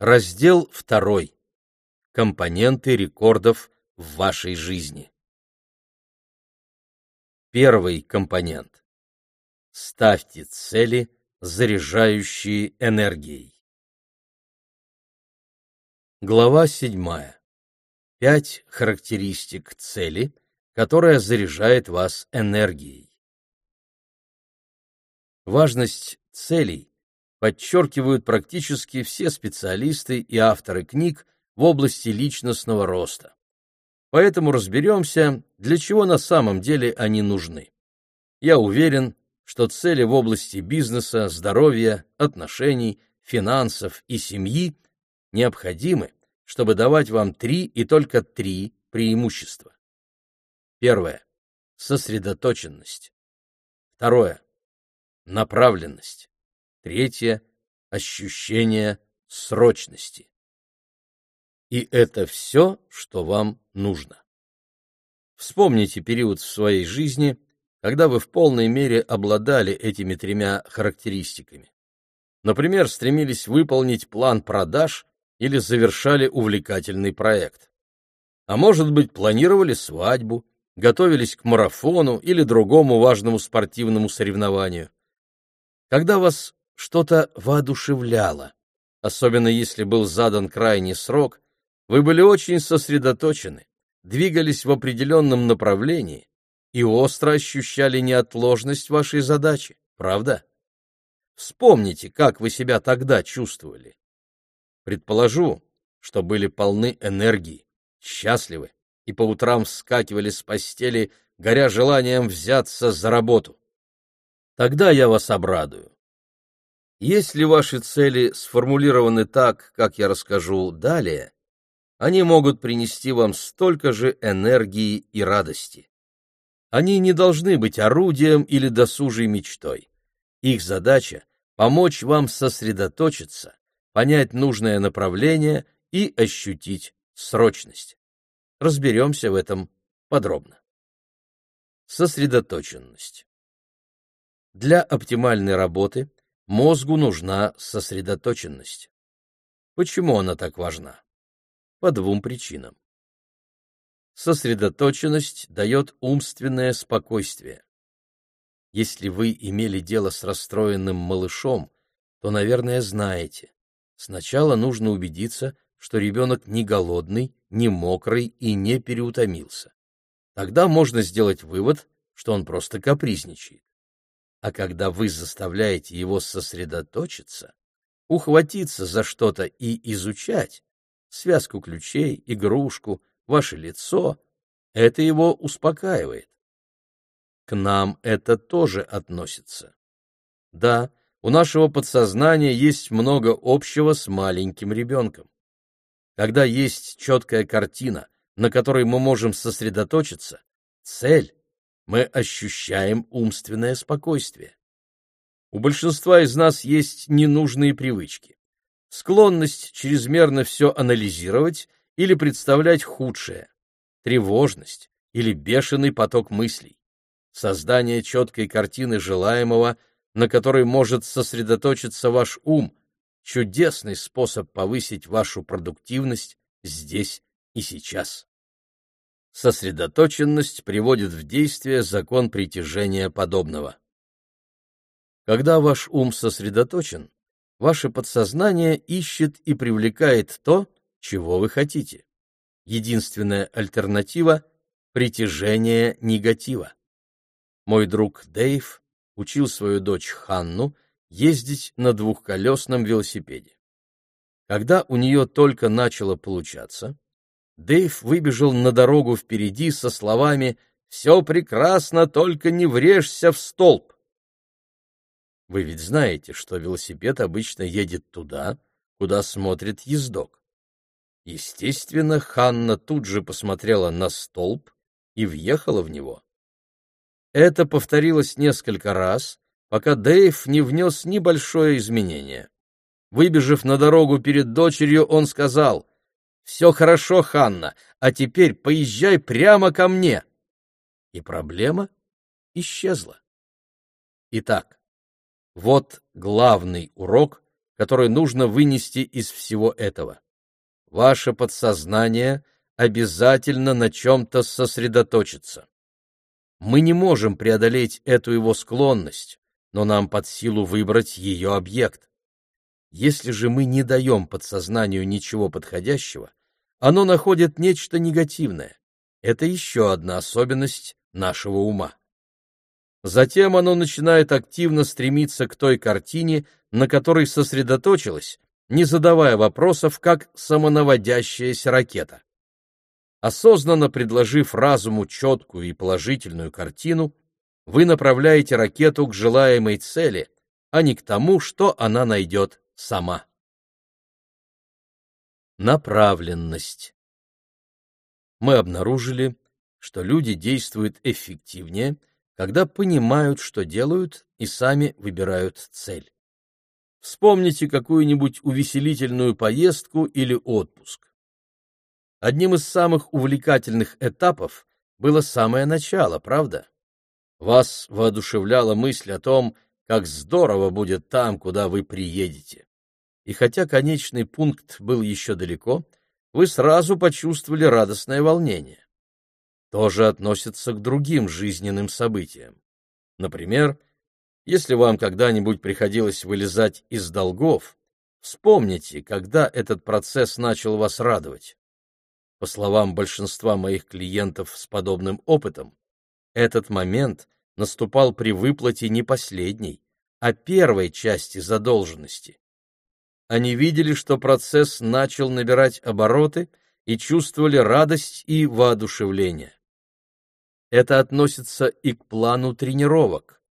Раздел второй. Компоненты рекордов в вашей жизни. Первый компонент. Ставьте цели, заряжающие энергией. Глава седьмая. Пять характеристик цели, которая заряжает вас энергией. Важность целей подчеркивают практически все специалисты и авторы книг в области личностного роста. Поэтому разберемся, для чего на самом деле они нужны. Я уверен, что цели в области бизнеса, здоровья, отношений, финансов и семьи необходимы, чтобы давать вам три и только три преимущества. Первое сосредоточенность. Второе направленность. Третье ощущение срочности. И это все, что вам нужно. Вспомните период в своей жизни, когда вы в полной мере обладали этими тремя характеристиками. Например, стремились выполнить план продаж или завершали увлекательный проект. А может быть, планировали свадьбу, готовились к марафону или другому важному спортивному соревнованию. Когда вас что-то воодушевляло, особенно если был задан крайний срок, вы были очень сосредоточены, двигались в определенном направлении и остро ощущали неотложность вашей задачи, правда? Вспомните, как вы себя тогда чувствовали. Предположу, что были полны энергии, счастливы и по утрам вскакивали с постели, горя желанием взяться за работу. Тогда я вас обрадую. Если ваши цели сформулированы так, как я расскажу далее, они могут принести вам столько же энергии и радости. Они не должны быть орудием или досужей мечтой. Их задача — помочь вам сосредоточиться, понять нужное направление и ощутить срочность. Разберемся в этом подробно. Сосредоточенность. Для оптимальной работы мозгу нужна сосредоточенность. Почему она так важна? по двум причинам. Сосредоточенность дает умственное спокойствие. Если вы имели дело с расстроенным малышом, то, наверное, знаете, сначала нужно убедиться, что ребенок не голодный, не мокрый и не переутомился. Тогда можно сделать вывод, что он просто капризничает. А когда вы заставляете его сосредоточиться, ухватиться за что-то и изучать, связку ключей, игрушку, ваше лицо, это его успокаивает. К нам это тоже относится. Да, у нашего подсознания есть много общего с маленьким ребенком. Когда есть четкая картина, на которой мы можем сосредоточиться, цель, мы ощущаем умственное спокойствие. У большинства из нас есть ненужные привычки склонность чрезмерно все анализировать или представлять худшее, тревожность или бешеный поток мыслей, создание четкой картины желаемого, на которой может сосредоточиться ваш ум, чудесный способ повысить вашу продуктивность здесь и сейчас. Сосредоточенность приводит в действие закон притяжения подобного. Когда ваш ум сосредоточен, ваше подсознание ищет и привлекает то, чего вы хотите. Единственная альтернатива — притяжение негатива. Мой друг Дэйв учил свою дочь Ханну ездить на двухколесном велосипеде. Когда у нее только начало получаться, Дэйв выбежал на дорогу впереди со словами «Все прекрасно, только не врежься в столб». Вы ведь знаете, что велосипед обычно едет туда, куда смотрит ездок. Естественно, Ханна тут же посмотрела на столб и въехала в него. Это повторилось несколько раз, пока Дэйв не внес небольшое изменение. Выбежав на дорогу перед дочерью, он сказал, «Все хорошо, Ханна, а теперь поезжай прямо ко мне». И проблема исчезла. Итак, вот главный урок, который нужно вынести из всего этого. Ваше подсознание обязательно на чем-то сосредоточится. Мы не можем преодолеть эту его склонность, но нам под силу выбрать ее объект. Если же мы не даем подсознанию ничего подходящего, оно находит нечто негативное. Это еще одна особенность нашего ума. Затем оно начинает активно стремиться к той картине, на которой сосредоточилось, не задавая вопросов, как самонаводящаяся ракета. Осознанно предложив разуму четкую и положительную картину, вы направляете ракету к желаемой цели, а не к тому, что она найдет сама. Направленность. Мы обнаружили, что люди действуют эффективнее, когда понимают, что делают, и сами выбирают цель. Вспомните какую-нибудь увеселительную поездку или отпуск. Одним из самых увлекательных этапов было самое начало, правда? Вас воодушевляла мысль о том, как здорово будет там, куда вы приедете. И хотя конечный пункт был еще далеко, вы сразу почувствовали радостное волнение. То же относится к другим жизненным событиям. Например, если вам когда-нибудь приходилось вылезать из долгов, вспомните, когда этот процесс начал вас радовать. По словам большинства моих клиентов с подобным опытом, этот момент наступал при выплате не последней, а первой части задолженности. Они видели, что процесс начал набирать обороты и чувствовали радость и воодушевление. Это относится и к плану тренировок.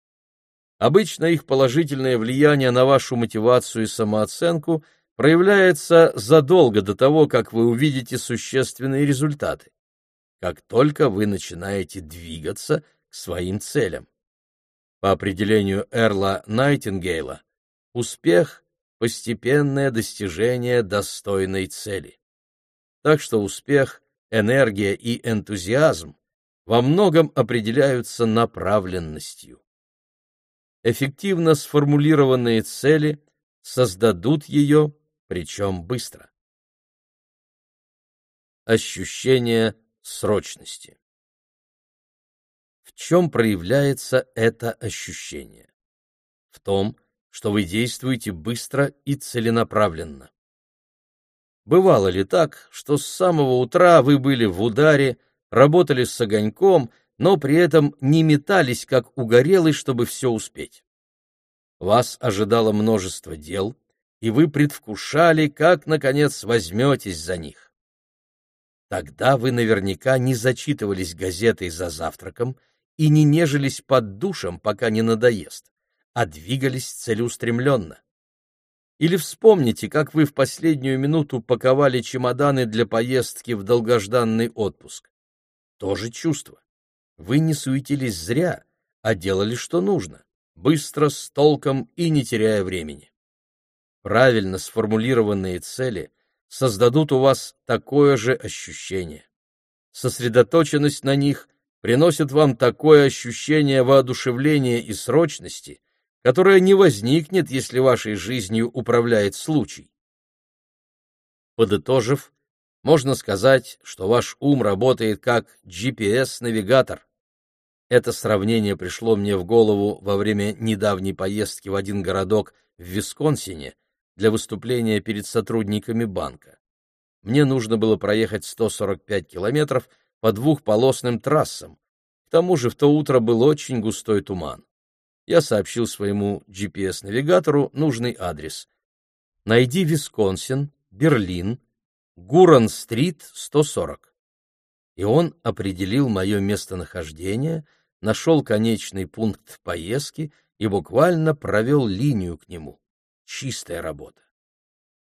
Обычно их положительное влияние на вашу мотивацию и самооценку проявляется задолго до того, как вы увидите существенные результаты, как только вы начинаете двигаться к своим целям. По определению Эрла Найтингейла, успех – постепенное достижение достойной цели. Так что успех, энергия и энтузиазм во многом определяются направленностью эффективно сформулированные цели создадут ее, причем быстро. Ощущение срочности. В чем проявляется это ощущение? В том, что вы действуете быстро и целенаправленно. Бывало ли так, что с самого утра вы были в ударе, работали с огоньком, но при этом не метались, как угорелый, чтобы все успеть. Вас ожидало множество дел, и вы предвкушали, как, наконец, возьметесь за них. Тогда вы наверняка не зачитывались газетой за завтраком и не нежились под душем, пока не надоест, а двигались целеустремленно. Или вспомните, как вы в последнюю минуту паковали чемоданы для поездки в долгожданный отпуск. То же чувство. Вы не суетились зря, а делали, что нужно, быстро, с толком и не теряя времени. Правильно сформулированные цели создадут у вас такое же ощущение. Сосредоточенность на них приносит вам такое ощущение воодушевления и срочности, которое не возникнет, если вашей жизнью управляет случай. Подытожив, можно сказать, что ваш ум работает как GPS-навигатор. Это сравнение пришло мне в голову во время недавней поездки в один городок в Висконсине для выступления перед сотрудниками банка. Мне нужно было проехать 145 километров по двухполосным трассам. К тому же в то утро был очень густой туман. Я сообщил своему GPS-навигатору нужный адрес. Найди Висконсин, Берлин, Гуран-стрит, 140. И он определил мое местонахождение, нашел конечный пункт поездки и буквально провел линию к нему. Чистая работа.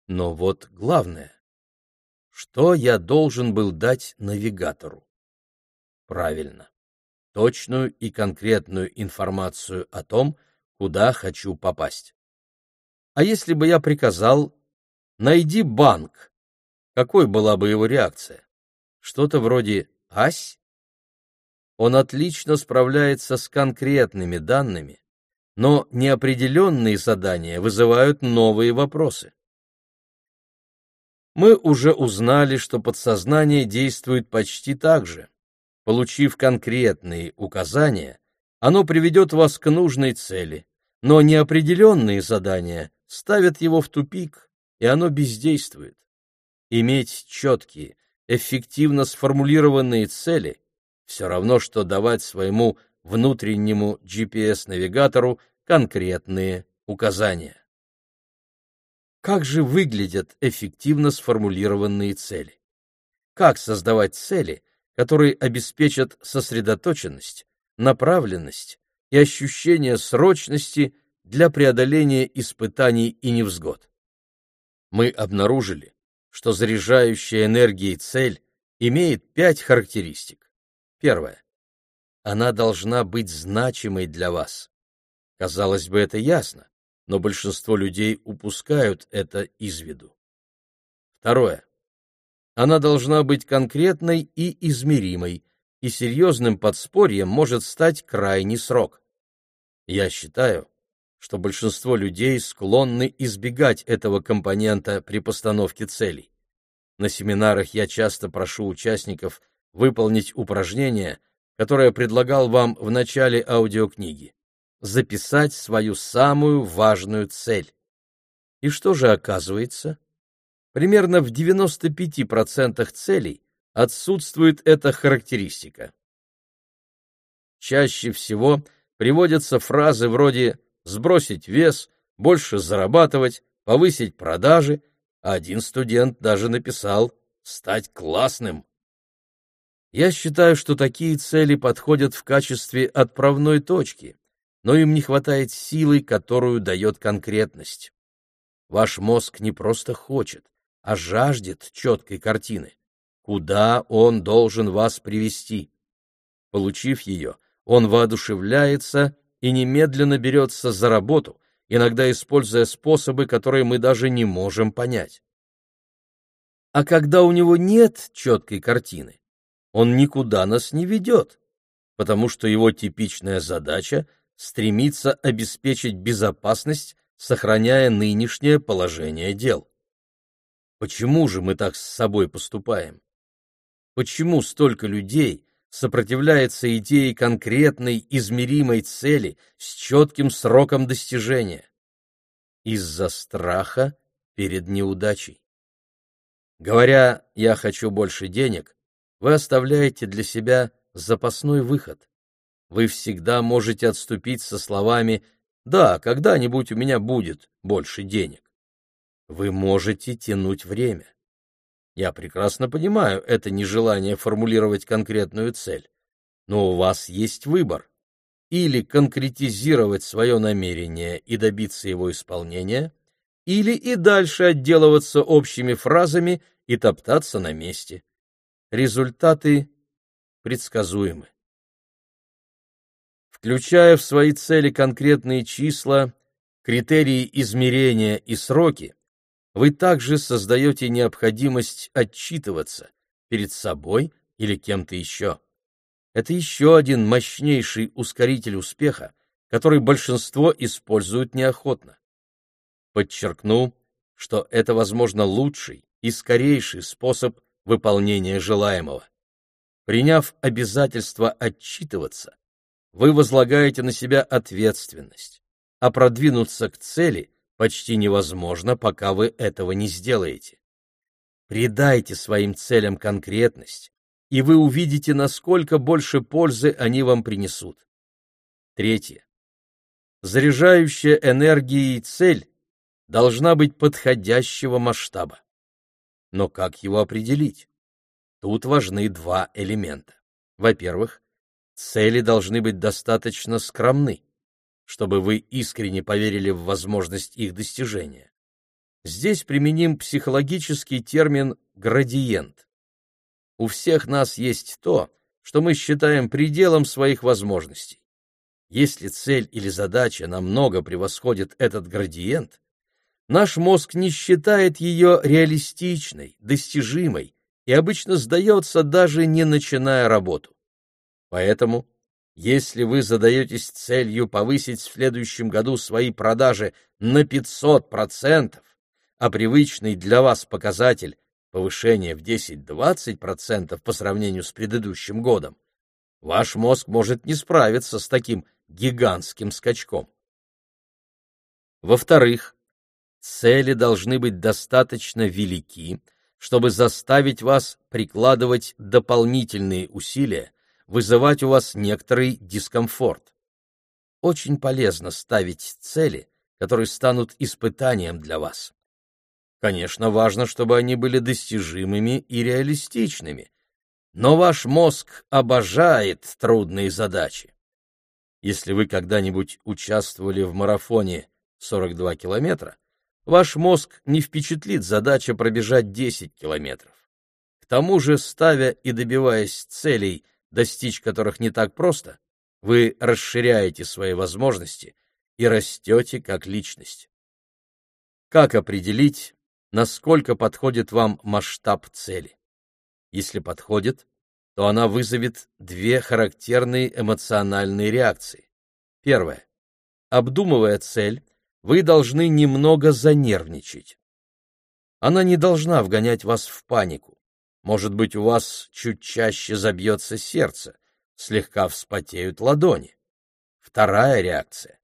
Но вот главное. Что я должен был дать навигатору? Правильно. Точную и конкретную информацию о том, куда хочу попасть. А если бы я приказал «найди банк», какой была бы его реакция? Что-то вроде «Ась?» Он отлично справляется с конкретными данными, но неопределенные задания вызывают новые вопросы. Мы уже узнали, что подсознание действует почти так же. Получив конкретные указания, оно приведет вас к нужной цели, но неопределенные задания ставят его в тупик, и оно бездействует. Иметь четкие, эффективно сформулированные цели все равно, что давать своему внутреннему GPS-навигатору конкретные указания. Как же выглядят эффективно сформулированные цели? Как создавать цели, которые обеспечат сосредоточенность, направленность и ощущение срочности для преодоления испытаний и невзгод? Мы обнаружили, что заряжающая энергией цель имеет пять характеристик. Первое. Она должна быть значимой для вас. Казалось бы, это ясно но большинство людей упускают это из виду. Второе. Она должна быть конкретной и измеримой, и серьезным подспорьем может стать крайний срок. Я считаю, что большинство людей склонны избегать этого компонента при постановке целей. На семинарах я часто прошу участников выполнить упражнение, которое предлагал вам в начале аудиокниги записать свою самую важную цель. И что же оказывается? Примерно в 95% целей отсутствует эта характеристика. Чаще всего приводятся фразы вроде «сбросить вес», «больше зарабатывать», «повысить продажи», а один студент даже написал «стать классным». Я считаю, что такие цели подходят в качестве отправной точки, но им не хватает силы, которую дает конкретность. Ваш мозг не просто хочет, а жаждет четкой картины. Куда он должен вас привести? Получив ее, он воодушевляется и немедленно берется за работу, иногда используя способы, которые мы даже не можем понять. А когда у него нет четкой картины, он никуда нас не ведет, потому что его типичная задача — стремится обеспечить безопасность, сохраняя нынешнее положение дел. Почему же мы так с собой поступаем? Почему столько людей сопротивляется идее конкретной измеримой цели с четким сроком достижения? Из-за страха перед неудачей. Говоря «я хочу больше денег», вы оставляете для себя запасной выход вы всегда можете отступить со словами «Да, когда-нибудь у меня будет больше денег». Вы можете тянуть время. Я прекрасно понимаю это нежелание формулировать конкретную цель, но у вас есть выбор. Или конкретизировать свое намерение и добиться его исполнения, или и дальше отделываться общими фразами и топтаться на месте. Результаты предсказуемы включая в свои цели конкретные числа, критерии измерения и сроки, вы также создаете необходимость отчитываться перед собой или кем-то еще. Это еще один мощнейший ускоритель успеха, который большинство используют неохотно. Подчеркну, что это, возможно, лучший и скорейший способ выполнения желаемого. Приняв обязательство отчитываться, вы возлагаете на себя ответственность, а продвинуться к цели почти невозможно, пока вы этого не сделаете. Придайте своим целям конкретность, и вы увидите, насколько больше пользы они вам принесут. Третье. Заряжающая энергией цель должна быть подходящего масштаба. Но как его определить? Тут важны два элемента. Во-первых, Цели должны быть достаточно скромны, чтобы вы искренне поверили в возможность их достижения. Здесь применим психологический термин «градиент». У всех нас есть то, что мы считаем пределом своих возможностей. Если цель или задача намного превосходит этот градиент, наш мозг не считает ее реалистичной, достижимой и обычно сдается, даже не начиная работу. Поэтому Если вы задаетесь целью повысить в следующем году свои продажи на 500%, а привычный для вас показатель повышение в 10-20% по сравнению с предыдущим годом, ваш мозг может не справиться с таким гигантским скачком. Во-вторых, цели должны быть достаточно велики, чтобы заставить вас прикладывать дополнительные усилия, вызывать у вас некоторый дискомфорт. Очень полезно ставить цели, которые станут испытанием для вас. Конечно, важно, чтобы они были достижимыми и реалистичными, но ваш мозг обожает трудные задачи. Если вы когда-нибудь участвовали в марафоне 42 километра, ваш мозг не впечатлит задача пробежать 10 километров. К тому же, ставя и добиваясь целей, достичь которых не так просто, вы расширяете свои возможности и растете как личность. Как определить, насколько подходит вам масштаб цели. Если подходит, то она вызовет две характерные эмоциональные реакции. Первое. Обдумывая цель, вы должны немного занервничать. Она не должна вгонять вас в панику. Может быть, у вас чуть чаще забьется сердце, слегка вспотеют ладони. Вторая реакция.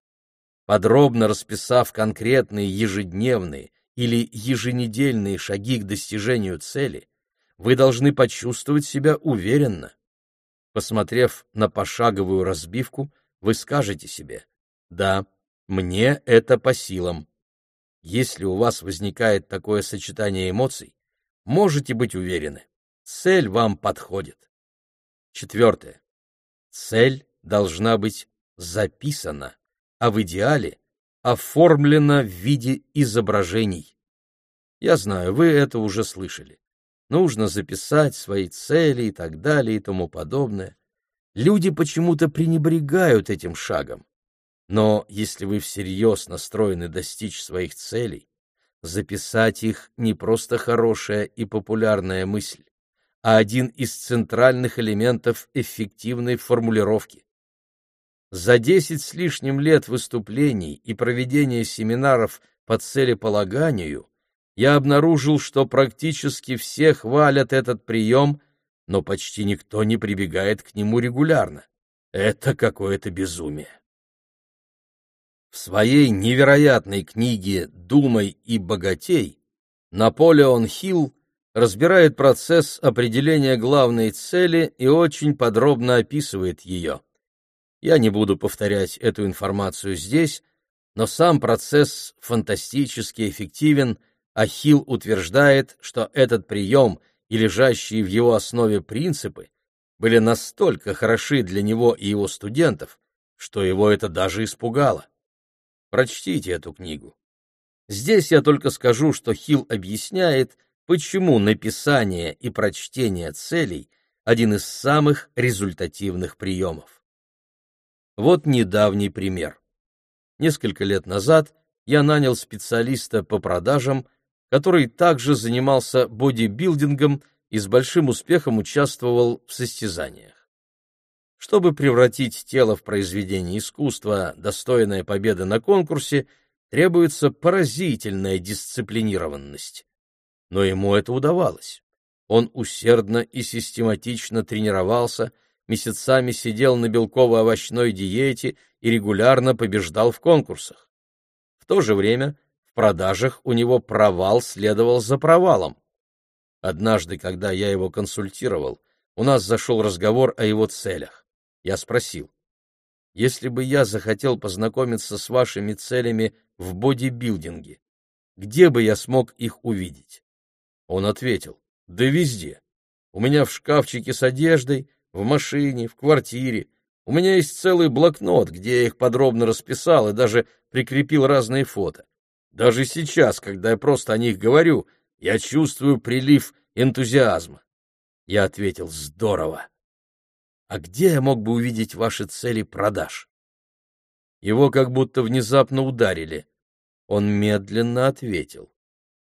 Подробно расписав конкретные ежедневные или еженедельные шаги к достижению цели, вы должны почувствовать себя уверенно. Посмотрев на пошаговую разбивку, вы скажете себе «Да, мне это по силам». Если у вас возникает такое сочетание эмоций, можете быть уверены, цель вам подходит. Четвертое. Цель должна быть записана, а в идеале оформлено в виде изображений. Я знаю, вы это уже слышали. Нужно записать свои цели и так далее и тому подобное. Люди почему-то пренебрегают этим шагом. Но если вы всерьез настроены достичь своих целей, записать их не просто хорошая и популярная мысль, а один из центральных элементов эффективной формулировки. За десять с лишним лет выступлений и проведения семинаров по целеполаганию я обнаружил, что практически все хвалят этот прием, но почти никто не прибегает к нему регулярно. Это какое-то безумие. В своей невероятной книге «Думай и богатей» Наполеон Хилл разбирает процесс определения главной цели и очень подробно описывает ее. Я не буду повторять эту информацию здесь, но сам процесс фантастически эффективен, а Хилл утверждает, что этот прием и лежащие в его основе принципы были настолько хороши для него и его студентов, что его это даже испугало. Прочтите эту книгу. Здесь я только скажу, что Хилл объясняет, почему написание и прочтение целей – один из самых результативных приемов. Вот недавний пример. Несколько лет назад я нанял специалиста по продажам, который также занимался бодибилдингом и с большим успехом участвовал в состязаниях. Чтобы превратить тело в произведение искусства, достойное победы на конкурсе, требуется поразительная дисциплинированность. Но ему это удавалось. Он усердно и систематично тренировался – месяцами сидел на белково-овощной диете и регулярно побеждал в конкурсах. В то же время в продажах у него провал следовал за провалом. Однажды, когда я его консультировал, у нас зашел разговор о его целях. Я спросил, если бы я захотел познакомиться с вашими целями в бодибилдинге, где бы я смог их увидеть? Он ответил, да везде. У меня в шкафчике с одеждой, в машине, в квартире. У меня есть целый блокнот, где я их подробно расписал и даже прикрепил разные фото. Даже сейчас, когда я просто о них говорю, я чувствую прилив энтузиазма. Я ответил, здорово. А где я мог бы увидеть ваши цели продаж? Его как будто внезапно ударили. Он медленно ответил.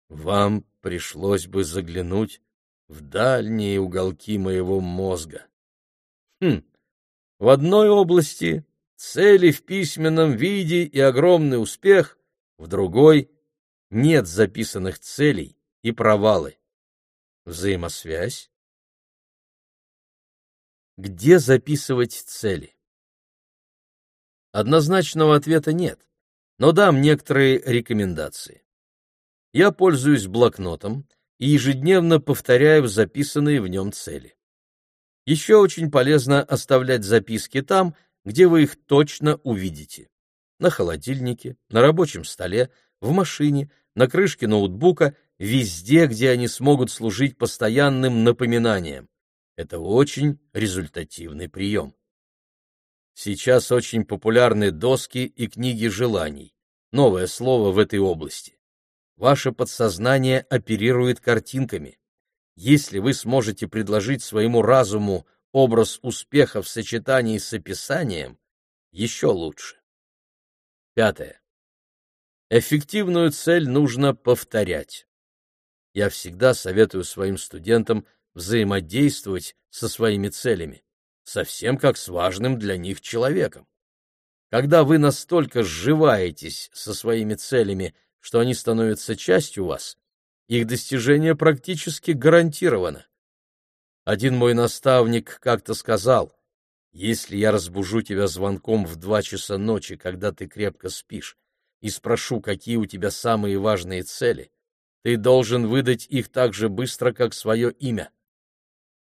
Вам пришлось бы заглянуть в дальние уголки моего мозга. Хм, В одной области цели в письменном виде и огромный успех, в другой нет записанных целей и провалы. Взаимосвязь? Где записывать цели? Однозначного ответа нет, но дам некоторые рекомендации. Я пользуюсь блокнотом и ежедневно повторяю записанные в нем цели. Еще очень полезно оставлять записки там, где вы их точно увидите. На холодильнике, на рабочем столе, в машине, на крышке ноутбука, везде, где они смогут служить постоянным напоминанием. Это очень результативный прием. Сейчас очень популярны доски и книги желаний. Новое слово в этой области. Ваше подсознание оперирует картинками. Если вы сможете предложить своему разуму образ успеха в сочетании с описанием, еще лучше. Пятое. Эффективную цель нужно повторять. Я всегда советую своим студентам взаимодействовать со своими целями, совсем как с важным для них человеком. Когда вы настолько сживаетесь со своими целями, что они становятся частью вас, их достижение практически гарантировано. Один мой наставник как-то сказал, «Если я разбужу тебя звонком в два часа ночи, когда ты крепко спишь, и спрошу, какие у тебя самые важные цели, ты должен выдать их так же быстро, как свое имя.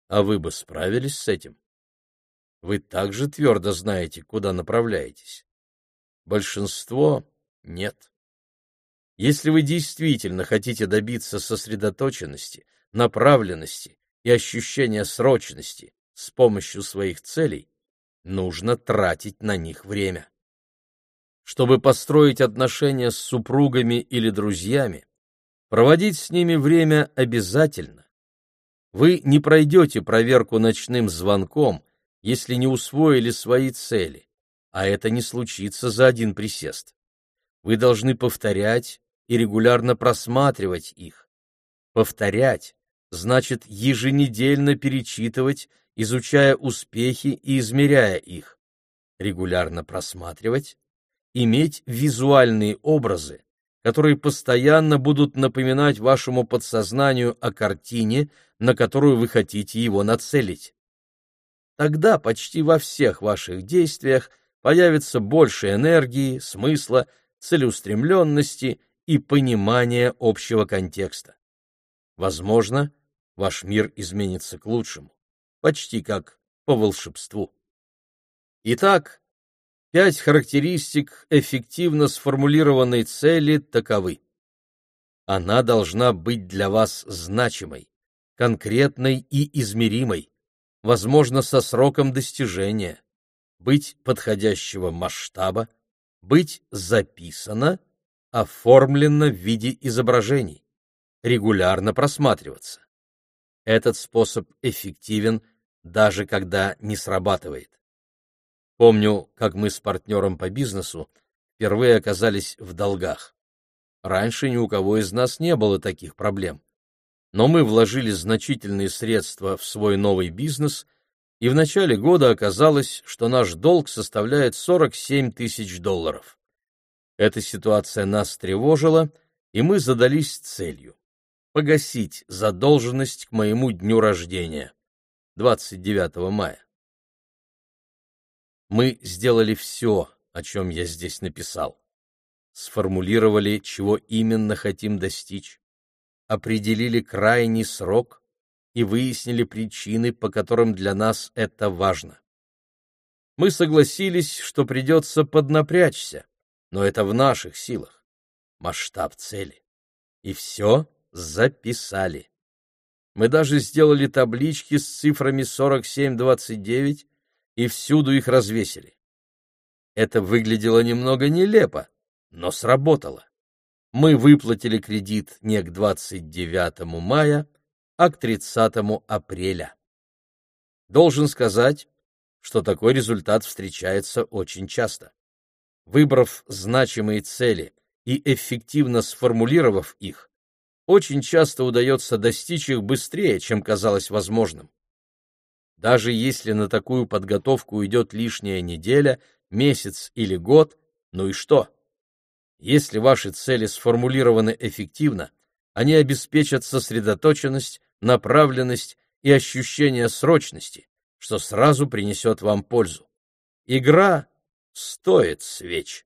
А вы бы справились с этим? Вы также твердо знаете, куда направляетесь. Большинство — нет. Если вы действительно хотите добиться сосредоточенности, направленности и ощущения срочности с помощью своих целей, нужно тратить на них время. Чтобы построить отношения с супругами или друзьями, проводить с ними время обязательно. Вы не пройдете проверку ночным звонком, если не усвоили свои цели, а это не случится за один присест. Вы должны повторять и регулярно просматривать их. Повторять значит еженедельно перечитывать, изучая успехи и измеряя их. Регулярно просматривать, иметь визуальные образы, которые постоянно будут напоминать вашему подсознанию о картине, на которую вы хотите его нацелить. Тогда почти во всех ваших действиях появится больше энергии, смысла, целеустремленности и понимания общего контекста. Возможно, ваш мир изменится к лучшему, почти как по волшебству. Итак, пять характеристик эффективно сформулированной цели таковы. Она должна быть для вас значимой, конкретной и измеримой, возможно, со сроком достижения, быть подходящего масштаба, быть записана, оформлена в виде изображений, регулярно просматриваться. Этот способ эффективен, даже когда не срабатывает. Помню, как мы с партнером по бизнесу впервые оказались в долгах. Раньше ни у кого из нас не было таких проблем. Но мы вложили значительные средства в свой новый бизнес, и в начале года оказалось, что наш долг составляет 47 тысяч долларов. Эта ситуация нас тревожила, и мы задались целью — погасить задолженность к моему дню рождения, 29 мая. Мы сделали все, о чем я здесь написал. Сформулировали, чего именно хотим достичь, определили крайний срок и выяснили причины, по которым для нас это важно. Мы согласились, что придется поднапрячься, но это в наших силах. Масштаб цели. И все записали. Мы даже сделали таблички с цифрами 4729 и всюду их развесили. Это выглядело немного нелепо, но сработало. Мы выплатили кредит не к 29 мая, а к 30 апреля. Должен сказать, что такой результат встречается очень часто. Выбрав значимые цели и эффективно сформулировав их, очень часто удается достичь их быстрее, чем казалось возможным. Даже если на такую подготовку уйдет лишняя неделя, месяц или год, ну и что? Если ваши цели сформулированы эффективно, они обеспечат сосредоточенность, направленность и ощущение срочности, что сразу принесет вам пользу. Игра стоит свеч.